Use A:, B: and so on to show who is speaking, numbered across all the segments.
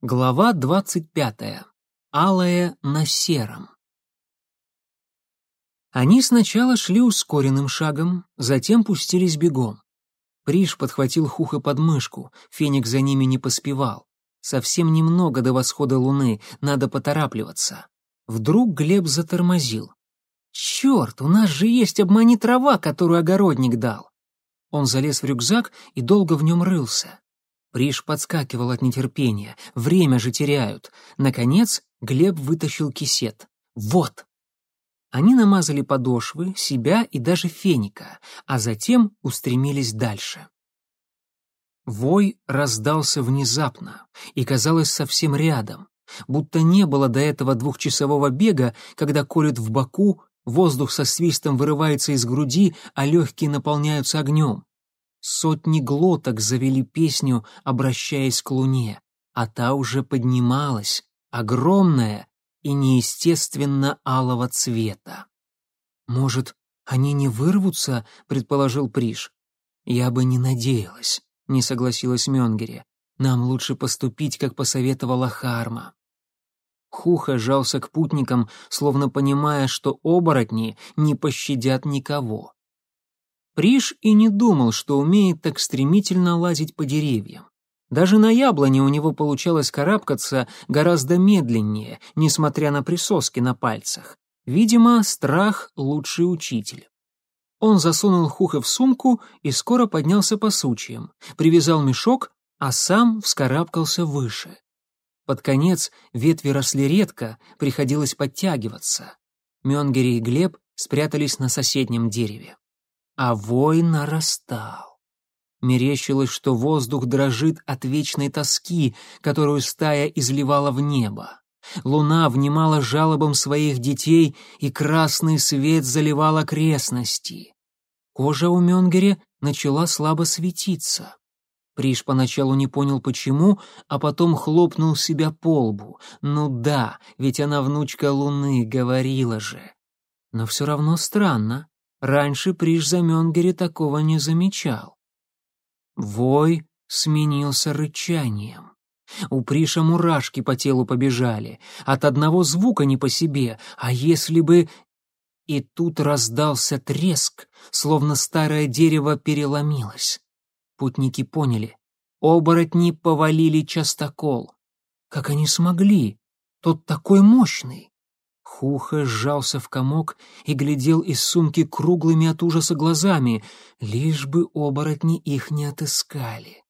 A: Глава двадцать пятая. Алая на сером. Они сначала шли ускоренным шагом, затем пустились бегом. Приш подхватил Хуха под мышку, Феник за ними не поспевал. Совсем немного до восхода луны, надо поторапливаться. Вдруг Глеб затормозил. «Черт, у нас же есть обмани трава, которую огородник дал!» Он залез в рюкзак и долго в нем рылся. Приш подскакивал от нетерпения. Время же теряют. Наконец Глеб вытащил кисет. «Вот!» Они намазали подошвы, себя и даже феника, а затем устремились дальше. Вой раздался внезапно и, казалось, совсем рядом, будто не было до этого двухчасового бега, когда колет в боку, воздух со свистом вырывается из груди, а легкие наполняются огнем. Сотни глоток завели песню, обращаясь к луне, а та уже поднималась, огромная и неестественно алого цвета. «Может, они не вырвутся?» — предположил Приш. «Я бы не надеялась», — не согласилась Мёнгере. «Нам лучше поступить, как посоветовала Харма». Хуха жался к путникам, словно понимая, что оборотни не пощадят никого. Приш и не думал, что умеет так стремительно лазить по деревьям. Даже на яблоне у него получалось карабкаться гораздо медленнее, несмотря на присоски на пальцах. Видимо, страх — лучший учитель. Он засунул Хуха в сумку и скоро поднялся по сучьям, привязал мешок, а сам вскарабкался выше. Под конец ветви росли редко, приходилось подтягиваться. Мёнгери и Глеб спрятались на соседнем дереве а вой нарастал. Мерещилось, что воздух дрожит от вечной тоски, которую стая изливала в небо. Луна внимала жалобам своих детей, и красный свет заливал окрестности. Кожа у Мёнгере начала слабо светиться. Приш поначалу не понял, почему, а потом хлопнул себя по лбу. Ну да, ведь она внучка Луны, говорила же. Но все равно странно. Раньше Приш Заменгере такого не замечал. Вой сменился рычанием. У Приша мурашки по телу побежали, от одного звука не по себе, а если бы... И тут раздался треск, словно старое дерево переломилось. Путники поняли. Оборотни повалили частокол. Как они смогли? Тот такой мощный. Хуха сжался в комок и глядел из сумки круглыми от ужаса глазами, лишь бы оборотни их не отыскали.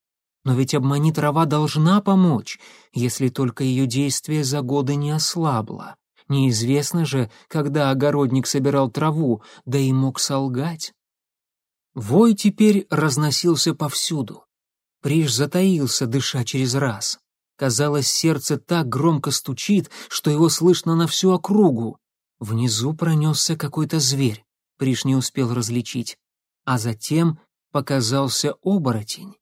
A: Но ведь обмани трава должна помочь, если только ее действие за годы не ослабло. Неизвестно же, когда огородник собирал траву, да и мог солгать. Вой теперь разносился повсюду. Приж затаился, дыша через раз. Казалось, сердце так громко стучит, что его слышно на всю округу. Внизу пронесся какой-то зверь, Приш не успел различить. А затем показался оборотень.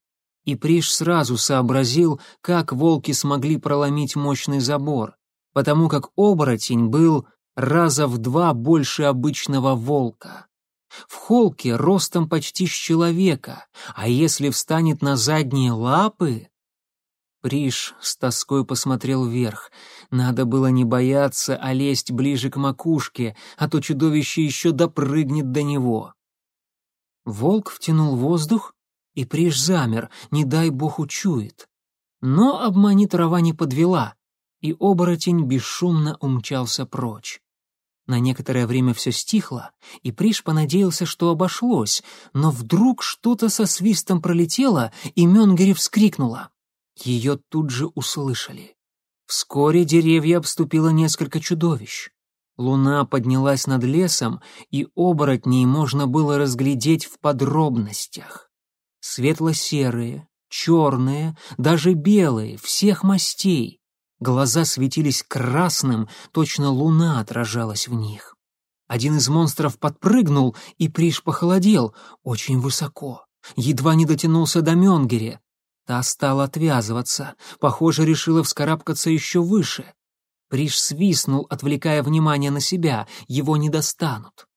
A: И Приш сразу сообразил, как волки смогли проломить мощный забор, потому как оборотень был раза в два больше обычного волка. В холке ростом почти с человека, а если встанет на задние лапы, Приш с тоской посмотрел вверх. Надо было не бояться, а лезть ближе к макушке, а то чудовище еще допрыгнет до него. Волк втянул воздух, и Приш замер, не дай бог учует. Но обмани трава не подвела, и оборотень бесшумно умчался прочь. На некоторое время все стихло, и Приш понадеялся, что обошлось, но вдруг что-то со свистом пролетело, и Мёнгери вскрикнула. Ее тут же услышали. Вскоре деревья обступило несколько чудовищ. Луна поднялась над лесом, и оборотней можно было разглядеть в подробностях. Светло-серые, черные, даже белые, всех мастей. Глаза светились красным, точно луна отражалась в них. Один из монстров подпрыгнул, и Приш похолодел, очень высоко. Едва не дотянулся до Менгере, Та стала отвязываться, похоже, решила вскарабкаться еще выше. Приш свистнул, отвлекая внимание на себя, его не достанут.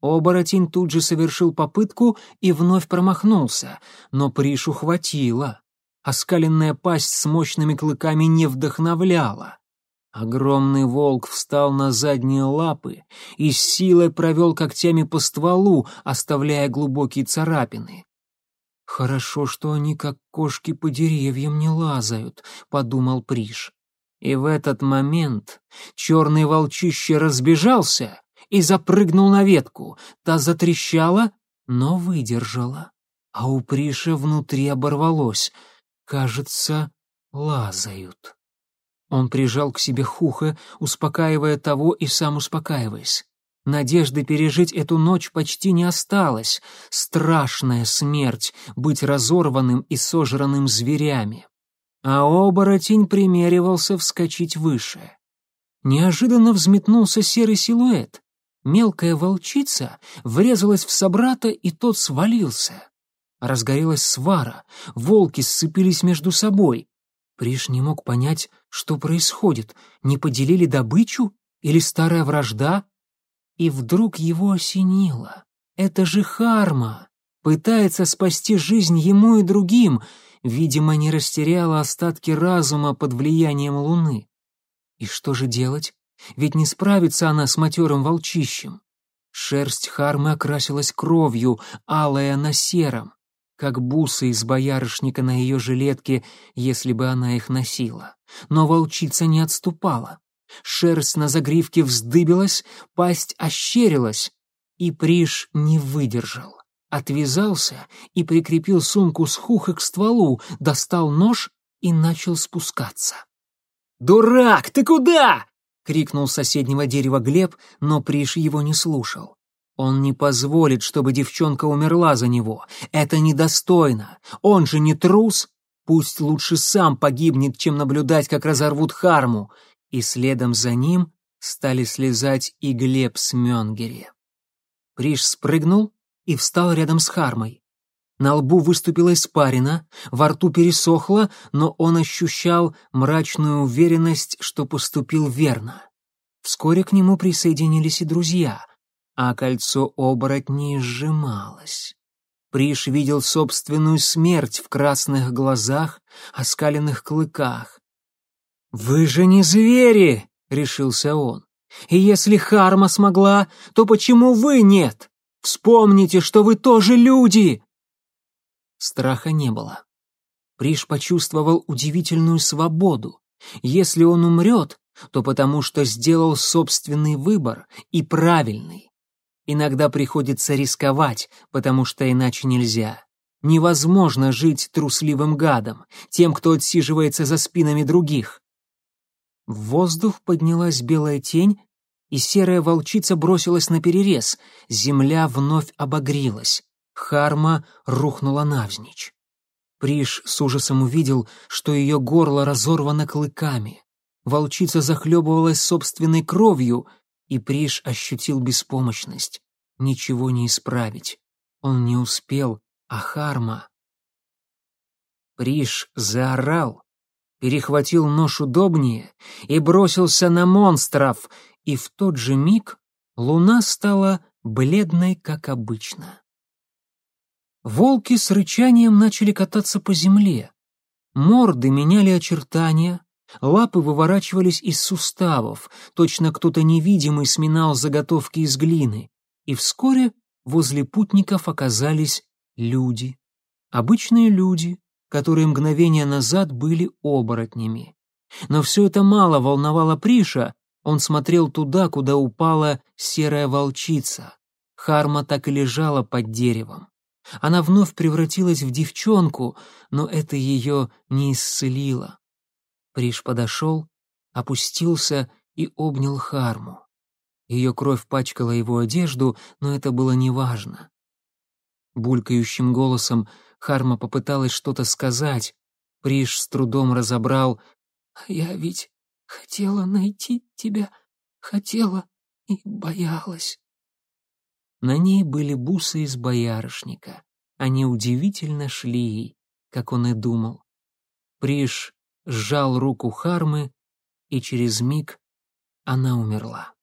A: Оборотень тут же совершил попытку и вновь промахнулся, но Пришу хватило. Оскаленная пасть с мощными клыками не вдохновляла. Огромный волк встал на задние лапы и с силой провел когтями по стволу, оставляя глубокие царапины. «Хорошо, что они, как кошки, по деревьям не лазают», — подумал Приш. И в этот момент черный волчище разбежался и запрыгнул на ветку. Та затрещала, но выдержала. А у Приша внутри оборвалось. Кажется, лазают. Он прижал к себе Хуха, успокаивая того и сам успокаиваясь. Надежды пережить эту ночь почти не осталось. Страшная смерть — быть разорванным и сожранным зверями. А оборотень примеривался вскочить выше. Неожиданно взметнулся серый силуэт. Мелкая волчица врезалась в собрата, и тот свалился. Разгорелась свара, волки сцепились между собой. Приш не мог понять, что происходит, не поделили добычу или старая вражда. И вдруг его осенило. Это же Харма. Пытается спасти жизнь ему и другим. Видимо, не растеряла остатки разума под влиянием луны. И что же делать? Ведь не справится она с матерым волчищем. Шерсть Хармы окрасилась кровью, алая на сером как бусы из боярышника на ее жилетке, если бы она их носила. Но волчица не отступала. Шерсть на загривке вздыбилась, пасть ощерилась, и Приш не выдержал. Отвязался и прикрепил сумку с хухой к стволу, достал нож и начал спускаться. «Дурак, ты куда?» — крикнул с соседнего дерева Глеб, но Приш его не слушал. Он не позволит, чтобы девчонка умерла за него. Это недостойно. Он же не трус. Пусть лучше сам погибнет, чем наблюдать, как разорвут Харму. И следом за ним стали слезать и Глеб с Мёнгери. Приш спрыгнул и встал рядом с Хармой. На лбу выступила испарина, во рту пересохло, но он ощущал мрачную уверенность, что поступил верно. Вскоре к нему присоединились и друзья а кольцо оборотней сжималось. Приш видел собственную смерть в красных глазах, оскаленных клыках. «Вы же не звери!» — решился он. «И если Харма смогла, то почему вы нет? Вспомните, что вы тоже люди!» Страха не было. Приш почувствовал удивительную свободу. Если он умрет, то потому что сделал собственный выбор и правильный. Иногда приходится рисковать, потому что иначе нельзя. Невозможно жить трусливым гадом, тем, кто отсиживается за спинами других. В воздух поднялась белая тень, и серая волчица бросилась на перерез. Земля вновь обогрелась. Харма рухнула навзничь. Приш с ужасом увидел, что ее горло разорвано клыками. Волчица захлебывалась собственной кровью — и Приш ощутил беспомощность. Ничего не исправить. Он не успел, а Харма... Приш заорал, перехватил нож удобнее и бросился на монстров, и в тот же миг луна стала бледной, как обычно. Волки с рычанием начали кататься по земле. Морды меняли очертания, Лапы выворачивались из суставов, точно кто-то невидимый сминал заготовки из глины, и вскоре возле путников оказались люди. Обычные люди, которые мгновение назад были оборотнями. Но все это мало волновало Приша, он смотрел туда, куда упала серая волчица. Харма так и лежала под деревом. Она вновь превратилась в девчонку, но это ее не исцелило. Приш подошел, опустился и обнял Харму. Ее кровь пачкала его одежду, но это было неважно. Булькающим голосом Харма попыталась что-то сказать. Приш с трудом разобрал «Я ведь хотела найти тебя, хотела и боялась». На ней были бусы из боярышника. Они удивительно шли, как он и думал. Приш сжал руку Хармы, и через миг она умерла.